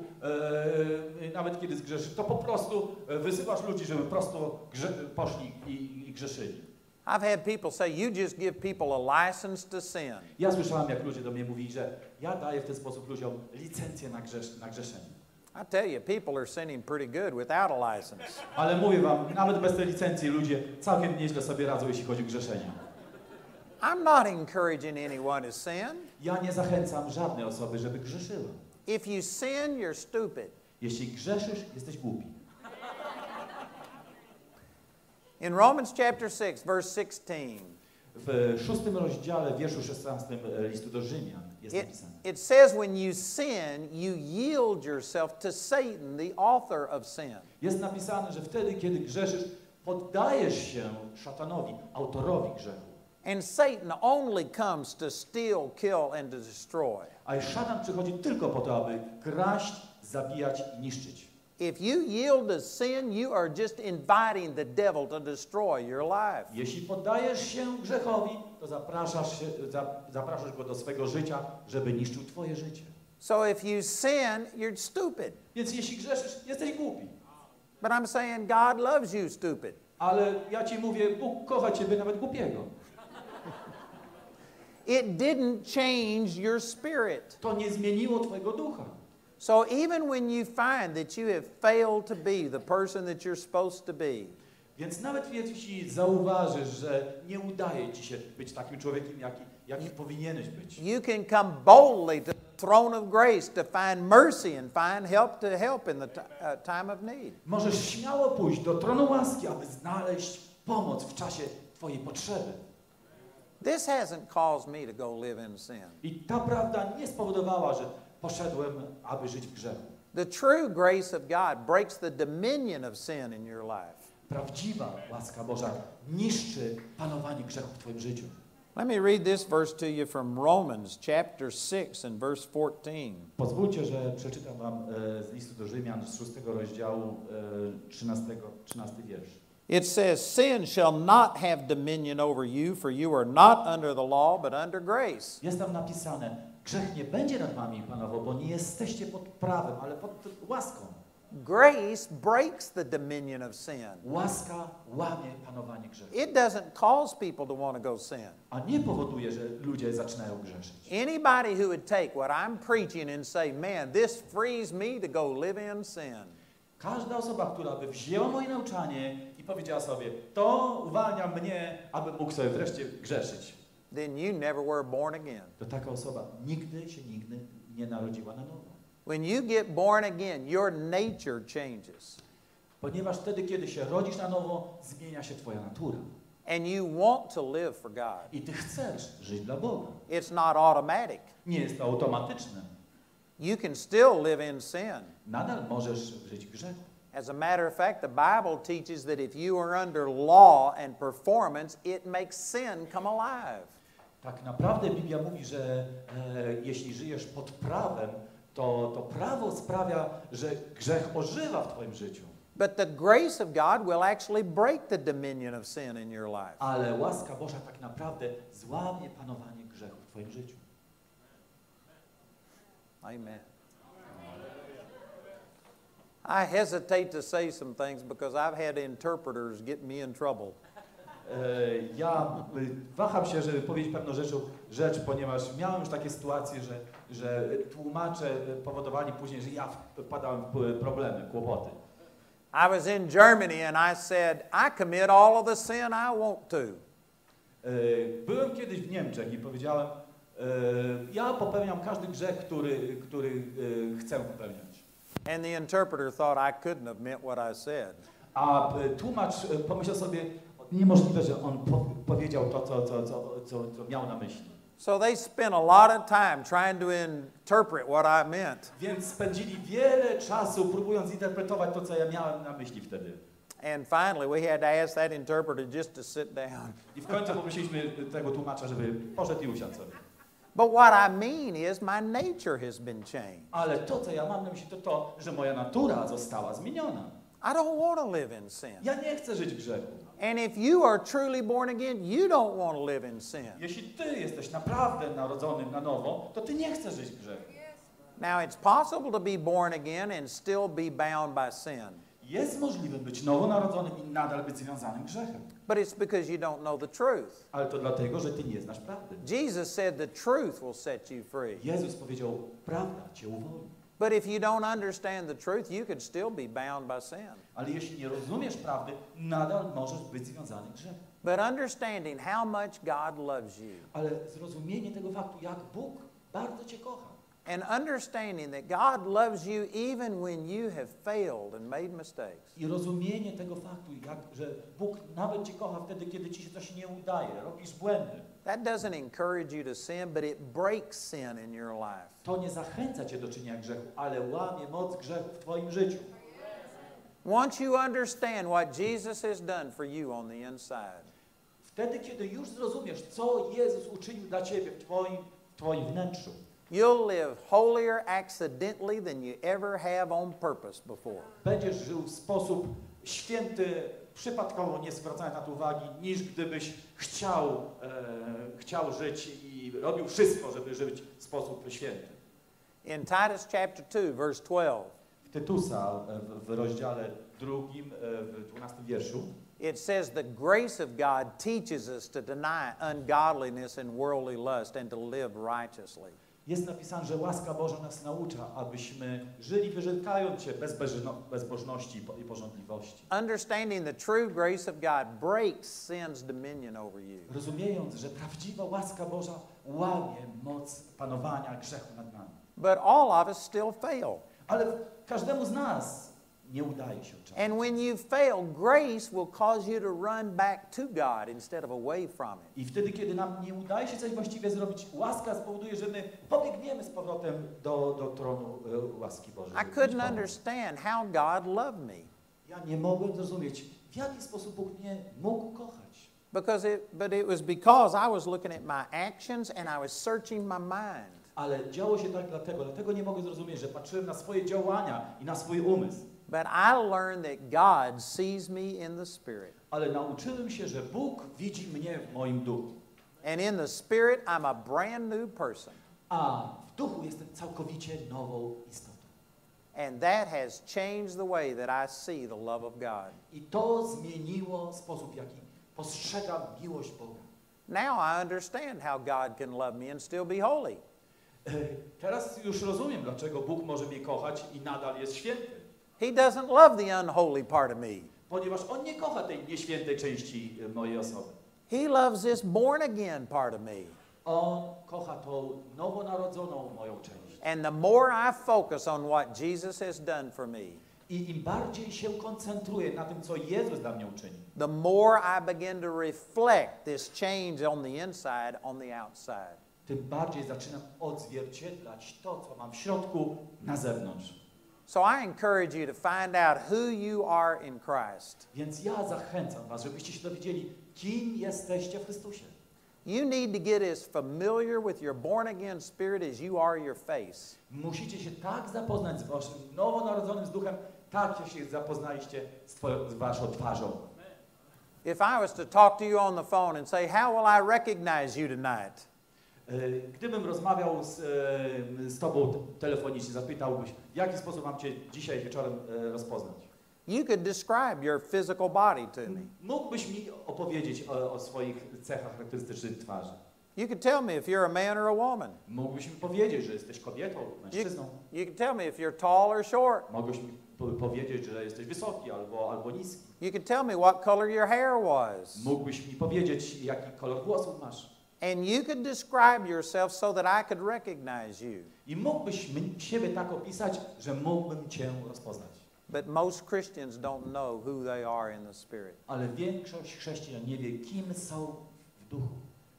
e, nawet kiedy zgrzeszysz, to po prostu e, wysyłasz ludzi, żeby prosto grze, poszli i, i grzeszyli. I've had people say, you just give people a license to sin. Ja słyszałem, jak ludzie do mnie mówili, że ja daję w ten sposób ludziom licencję na, grzesz, na grzeszenie. I tell you, people are sinning pretty good without a license. Ale mówię wam, nawet bez tej licencji ludzie całkiem nieźle sobie radzą, jeśli chodzi o grzeszenie. I'm not encouraging anyone to sin. Ja nie zachęcam żadnej osoby, żeby grzeszyła. If you sin, you're stupid. Jeśli grzeszysz, jesteś głupi. In Romans chapter 6, verse 16, W szóstym rozdziale, wierszu 16 listu do Rzymian jest it, napisane. it says, When you sin, you yield yourself to Satan, the author of sin. Jest napisane, że wtedy, kiedy grzeszysz, poddajesz się szatanowi, autorowi grzechu. And Satan only comes to steal, kill, and to destroy. A szatan przychodzi tylko po to, aby kraść, zabijać i niszczyć. If you yield to sin, you are just inviting the devil to destroy your life. Jeśli poddajesz się grzechowi, to zapraszasz, się, za, zapraszasz go do swego życia, żeby niszczył twoje życie. So if you sin, you're stupid. Więc jeśli grzeszysz, jesteś głupi. But I'm saying God loves you, stupid. Ale ja ci mówię, Bóg kocha ciebie nawet głupiego. It didn't change your spirit. To nie zmieniło twojego ducha. So even when you find that you have failed to be the person that you're supposed to be, Więc nawet jeśli zauważysz, że nie udaje ci się być takim człowiekiem, jaki, jaki powinieneś być, you can come boldly to the throne of grace to find mercy and find help to help in the uh, time of need. możesz śmiało pójść do tronu łaski, aby znaleźć pomoc w czasie twojej potrzeby. This hasn't caused me to go live in sin. I ta prawda nie spowodowała, że poszedłem, aby żyć w grzechu. The true grace of God breaks the dominion of sin in your life. Prawdziwa łaska Boża niszczy panowanie grzechu w twoim życiu. Let me read this verse to you from Romans chapter 6 and verse 14. Pozwólcie, że przeczytam wam e, z listu do Rzymian z 6 rozdziału e, 13, 13 wiersz. It says, Sin shall not have dominion over you, for you are not under the law, but under grace. Jest tam napisane, grzech nie będzie nad wami panował, bo nie jesteście pod prawem, ale pod łaską. Grace breaks the dominion of sin. Łaska łamie panowanie grzechu. It doesn't cause people to want to go sin. A nie powoduje, że ludzie zaczynają grzeszyć. Anybody who would take what I'm preaching and say, man, this frees me to go live in sin, Każda osoba, która by wzięła moje nauczanie powiedziała sobie, to uwalnia mnie, abym mógł sobie wreszcie grzeszyć, then you never were born again. to taka osoba nigdy się nigdy nie narodziła na nowo. When you get born again, your nature changes. Ponieważ wtedy, kiedy się rodzisz na nowo, zmienia się Twoja natura. And you want to live for God. I Ty chcesz żyć dla Boga. It's not automatic. Nie jest to automatyczne. You can still live in sin. Nadal możesz żyć w grzechu. As a matter of fact, the Bible teaches that if you are under law and performance, it makes sin come alive. Tak naprawdę Biblia mówi, że e, jeśli żyjesz pod prawem, to, to prawo sprawia, że grzech ożywa w Twoim życiu. But the grace of God will actually break the dominion of sin in your life. Ale łaska Boża tak naprawdę złamie panowanie grzechu w Twoim życiu. Amen. I hesitate to say some things because I've had interpreters get me in trouble. E, Ja y, waham się, żeby powiedzieć pewną rzecz, rzecz, ponieważ miałem już takie sytuacje, że, że tłumacze powodowali później, że ja wpadałem w problemy, kłopoty. I was in Germany and I said, I commit all of the sin I want to. E, Byłem kiedyś w Niemczech i powiedziałem, e, ja popełniam każdy grzech, który, który e, chcę popełniać. And the interpreter thought I couldn't have meant what I said. A e, tłumacz e, pomyślał sobie, niemożliwe, że on po, powiedział to, co, co, co, co, co miał na myśli. So they spent a lot of time trying to interpret what I meant. Więc spędzili wiele czasu próbując interpretować to, co ja miałem na myśli wtedy. And finally, we had to ask that interpreter just to sit down. I w końcu poprosiliśmy tego tłumacza, żeby poszedł i usiadł sobie. But what I mean is, my nature has been changed. Ale to, co ja mam na myśli, to to, że moja natura została zmieniona. I don't want to live in sin. Ja nie chcę żyć w grzechu. And if you are truly born again, you don't want to live in sin. Jeśli ty jesteś naprawdę narodzonym na nowo, to ty nie chcesz żyć w grzechu. Now, it's possible to be born again and still be bound by sin, Jest możliwe być nowonarodzonym i nadal być związanym grzechem. but it's because you don't know the truth. Ale to dlatego, że ty nie znasz prawdy. Jesus said the truth will set you free. Jezus powiedział, prawda cię uwolni. But if you don't understand the truth, you could still be bound by sin. Ale jeśli nie rozumiesz prawdy, nadal możesz być związany grzechem. But understanding how much God loves you Ale zrozumienie tego faktu, jak Bóg bardzo cię kocha. And understanding that God loves you even when you have failed and made mistakes. I rozumienie tego faktu, jak, że Bóg nawet cię kocha wtedy, kiedy ci się coś nie udaje, robisz błędy. That doesn't encourage you to sin, but it breaks sin in your life. To nie zachęca cię do czynienia grzechu, ale łamie moc grzechu w twoim życiu. Once you understand what Jesus has done for you on the inside, Wtedy, kiedy już zrozumiesz, co Jezus uczynił dla ciebie w twoim, w twoim wnętrzu, you'll live holier accidentally than you ever have on purpose before. będziesz żył w sposób święty, przypadkowo nie zwracając na to uwagi, niż gdybyś chciał, e, chciał żyć i robił wszystko, żeby żyć w sposób święty. In Titus chapter 2, verse 12, W Tytusa e, w, w rozdziale drugim, e, w 12 wierszu, it says the grace of God teaches us to deny ungodliness and worldly lust and to live righteously. Jest napisane, że łaska Boża nas naucza, abyśmy żyli wyrzekając się bezbożności i po- i porządliwości. Understanding the true grace of God breaks sin's dominion over you. Rozumiejąc, że prawdziwa łaska Boża łamie moc panowania grzechu nad nami. But all of us still fail. Ale każdemu z nas nie udaje się czasem. And when you fail, grace will cause you to run back to God instead of away from it. I wtedy, kiedy nam nie udaje się coś właściwie zrobić, łaska spowoduje, że my pobiegniemy z powrotem do, do tronu e, łaski Bożej. I couldn't understand how God loved me Ja nie mogłem zrozumieć, w jaki sposób Bóg mnie mógł kochać. because it, but it was because I was looking at my actions and I was searching my mind. Ale działo się tak dlatego, dlatego nie mogę zrozumieć, że patrzyłem na swoje działania i na swój umysł. But I learned that God sees me in the Spirit. Ale nauczyłem się, że Bóg widzi mnie w moim duchu. And in the Spirit, I'm a brand new person. A w duchu jestem całkowicie nową istotą. And that has changed the way that I see the love of God. I to zmieniło sposób, w jaki postrzegam miłość Boga. Now I understand how God can love me and still be holy. Teraz już rozumiem, dlaczego Bóg może mnie kochać i nadal jest święty. He doesn't love the unholy part of me. Ponieważ On nie kocha tej nieświętej części e, mojej osoby. He loves this born again part of me. On kocha tą nowonarodzoną moją część. And the more I focus on what Jesus has done for me, I im bardziej się koncentruję na tym, co Jezus dla mnie uczynił, the more I begin to reflect this change on the inside, on the outside. tym bardziej zaczynam odzwierciedlać to, co mam w środku, na zewnątrz. So I encourage you to find out who you are in Christ. Więc ja zachęcam Was, żebyście się dowiedzieli, kim jesteście w Chrystusie. You need to get as familiar with your born again spirit as you are your face. Musicie się tak zapoznać z Waszym nowonarodzonym z duchem, tak jak się zapoznaliście z, twoją, z Waszą twarzą. If I was to talk to you on the phone and say, How will I recognize you tonight? E, Gdybym rozmawiał z, e, z Tobą te- telefonicznie, zapytałbyś, w jaki sposób mam Cię dzisiaj wieczorem e, rozpoznać? You could describe your physical body to me. Mógłbyś mi opowiedzieć o, o swoich cechach charakterystycznych twarzy. You could tell me if you're a man or a woman. Mógłbyś mi powiedzieć, że jesteś kobietą, You, mężczyzną. you could tell me if you're tall or short. Mogłeś mi po- powiedzieć, że jesteś wysoki albo, albo niski. You could tell me what color your hair was. Mógłbyś mi powiedzieć, jaki kolor włosów masz. And you could describe yourself so that I could recognize you. I mógłbyś siebie tak opisać, że mógłbym Cię rozpoznać. But most Christians don't know who they are in the Spirit. Ale większość chrześcijan nie wie, kim są w duchu.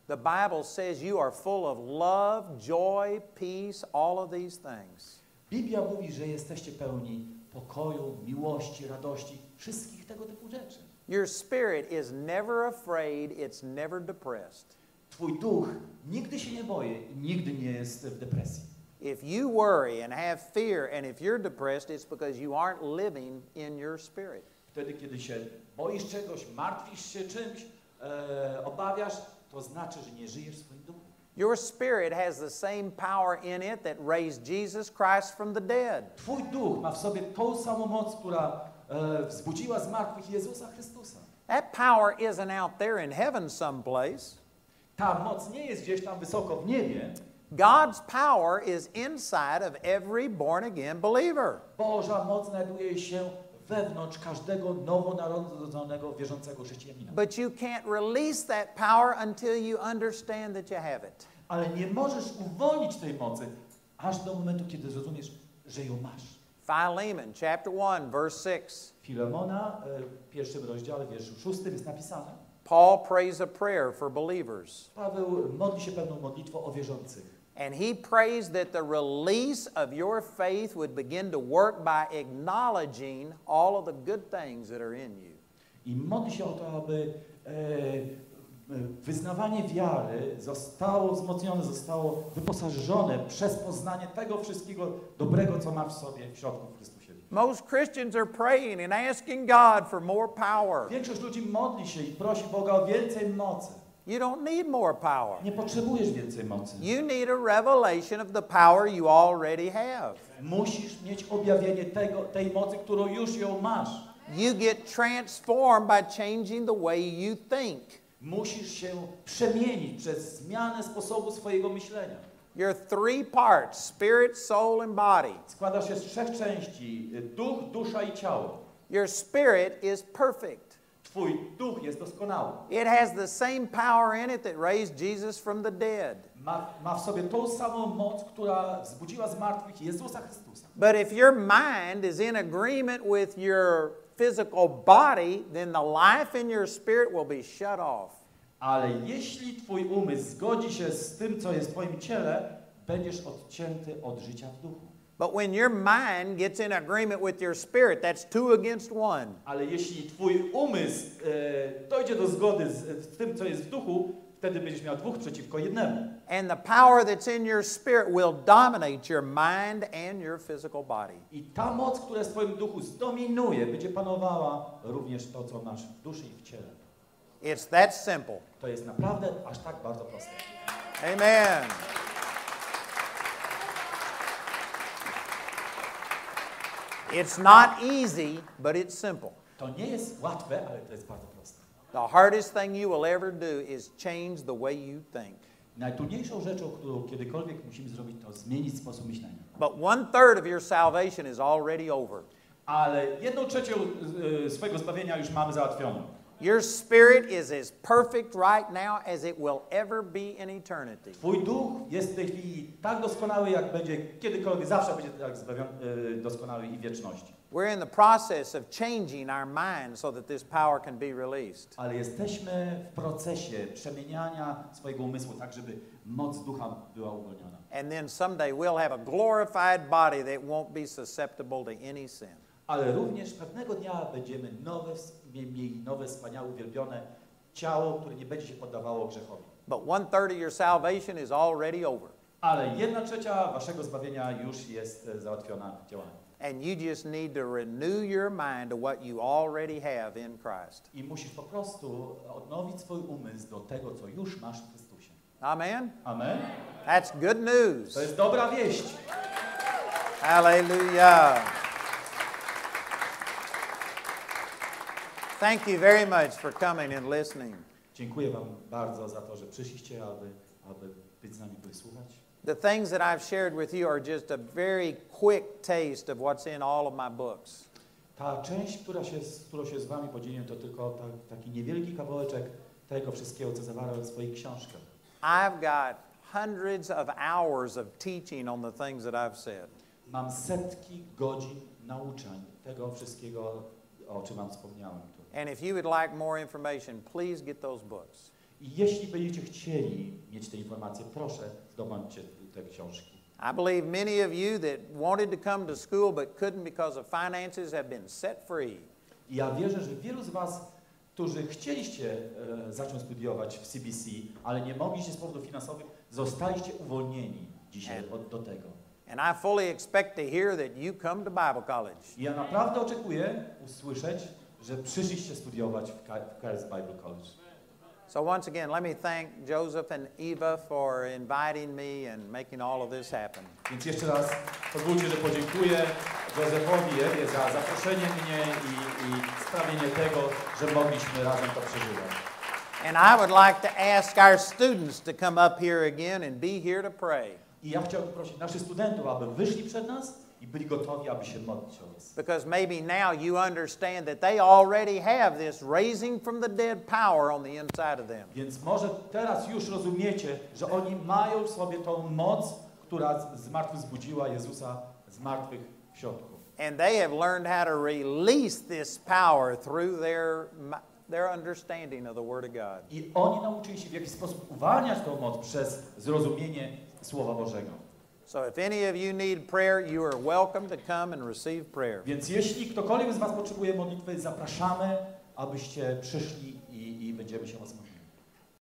The Bible says you are full of love, joy, peace, all of these things. Biblia mówi, że jesteście pełni pokoju, miłości, radości, wszystkich tego typu rzeczy. Your spirit is never afraid, it's never depressed. Twój duch nigdy się nie boi i nigdy nie jest w depresji. If you worry and have fear, and if you're depressed, it's because you aren't living in your spirit. Wtedy, kiedy się boisz czegoś, martwisz się czymś, e, obawiasz, to znaczy, że nie żyjesz w swoim duchu. Your spirit has the same power in it that raised Jesus Christ from the dead. Twój duch ma w sobie tą samą moc, która e, wzbudziła z martwych Jezusa Chrystusa. That power isn't out there in heaven someplace. Ta moc nie jest gdzieś tam wysoko w niebie. God's power is inside of every born again believer. Boża moc znajduje się wewnątrz każdego nowonarodzonego, wierzącego chrześcijanina. But you can't release that power until you understand that you have it. Ale nie możesz uwolnić tej mocy, aż do momentu, kiedy zrozumiesz, że ją masz. Philemon chapter 1 verse 6. Filemona e, pierwszym rozdziale, wierszu szóstym jest napisane, Paul prays a prayer for believers. Paweł modli się pewną modlitwą o wierzących. And he prays that the release of your faith would begin to work by acknowledging all of the good things that are in you. I modli się o to, aby e, e, wyznawanie wiary zostało wzmocnione, zostało wyposażone przez poznanie tego wszystkiego dobrego, co masz w sobie w środku w Chrystusie. Most Christians are praying and asking God for more power. Większość ludzi modli się i prosi Boga o więcej mocy. You don't need more power. Nie potrzebujesz więcej mocy. You need a revelation of the power you already have. Musisz mieć objawienie tego, tej mocy, którą już ją masz. You get transformed by changing the way you think. Musisz się przemienić przez zmianę sposobu swojego myślenia. Your three parts spirit, soul, and body. Składa się z trzech części: duch, dusza i ciało. Your spirit is perfect. Twój duch jest doskonały. It has the same power in it that raised Jesus from the dead. Ma, ma w sobie tą samą moc, która wzbudziła z martwych Jezusa Chrystusa. But if your mind is in agreement with your physical body, then the life in your spirit will be shut off. Ale jeśli Twój umysł zgodzi się z tym, co jest w Twoim ciele, będziesz odcięty od życia w duchu. But when your mind gets in agreement with your spirit, that's two against one. Ale jeśli Twój umysł e, dojdzie do zgody z, z tym, co jest w duchu, wtedy będziesz miał dwóch przeciwko jednemu. And the power that's in your spirit will dominate your mind and your physical body. I ta moc, która jest w Twoim duchu zdominuje, będzie panowała również to, co masz w duszy i w ciele. It's that simple. To jest naprawdę aż tak bardzo proste. Amen. It's not easy, but it's simple. To nie jest łatwe, ale to jest bardzo proste. The hardest thing you will ever do is change the way you think. Najtrudniejszą rzeczą, którą kiedykolwiek musimy zrobić, to zmienić sposób myślenia. But one third of your salvation is already over. Ale jedną trzecią y, swojego zbawienia już mamy załatwioną. Your spirit is as perfect right now as it will ever be in eternity. Twój duch jest w tej chwili tak doskonały, jak będzie kiedykolwiek, zawsze będzie tak y, doskonały i wieczności. We're in the process of changing our mind so that this power can be released. Ale jesteśmy w procesie przemieniania swojego umysłu, tak żeby moc ducha była uwolniona. And then someday we'll have a glorified body that won't be susceptible to any sin. Ale również pewnego dnia będziemy nowe, mieli nowe, wspaniałe, uwielbione ciało, które nie będzie się poddawało grzechowi. But one third of your salvation is already over. Ale jedna trzecia waszego zbawienia już jest e, załatwiona działaniem. And you just need to renew your mind to what you already have in Christ. I musisz po prostu odnowić swój umysł do tego, co już masz w Chrystusie. Amen? Amen? That's good news. To jest dobra wieść. Hallelujah. Thank you very much for coming and listening. Dziękuję wam bardzo za to, że przyszliście, aby, aby być z nami, by słuchać. The things that I've shared with you are just a very quick taste of what's in all of my books. Ta część, która się, z którą się z wami podzieliłem, to tylko ta, taki niewielki kawałeczek tego wszystkiego, co zawarłem w swoich książkach. I've got hundreds of hours of teaching on the things that I've said. Mam setki godzin nauczań tego wszystkiego, o czym wam wspomniałem. And if you would like more information, please get those books. I jeśli będziecie chcieli mieć te informacje, proszę zdobądźcie te książki. I believe many of you that wanted to come to school but couldn't because of finances have been set free. I ja wierzę, że wielu z was, którzy chcieliście e, zacząć studiować w CBC, ale nie mogliście z powodów finansowych, zostaliście uwolnieni dzisiaj od, do tego. And I fully expect to hear that you come to Bible college. I ja naprawdę oczekuję usłyszeć, że przyszliście studiować w, KS Bible College. So once again, let me thank Joseph and Eva for inviting me and making all of this happen. Więc jeszcze raz pozwólcie, że podziękuję Józefowi i Ewie za zaproszenie mnie i, i sprawienie tego, że mogliśmy razem to przeżywać. And I would like to ask our students to come up here again and be here to pray. I ja chciałbym prosić naszych studentów, aby wyszli przed nas i byli gotowi, aby się modlić o nas. Because maybe now you understand that they already have this raising from the dead power on the inside of them. Więc może teraz już rozumiecie, że oni mają w sobie tą moc, która zmartwychwzbudziła Jezusa z martwych w środku. And they have learned how to release this power through their, their understanding of the Word of God. I oni nauczyli się w jakiś sposób uwalniać tą moc przez zrozumienie Słowa Bożego. Więc jeśli ktokolwiek z Was potrzebuje modlitwy, zapraszamy, abyście przyszli i, i będziemy się was modlić.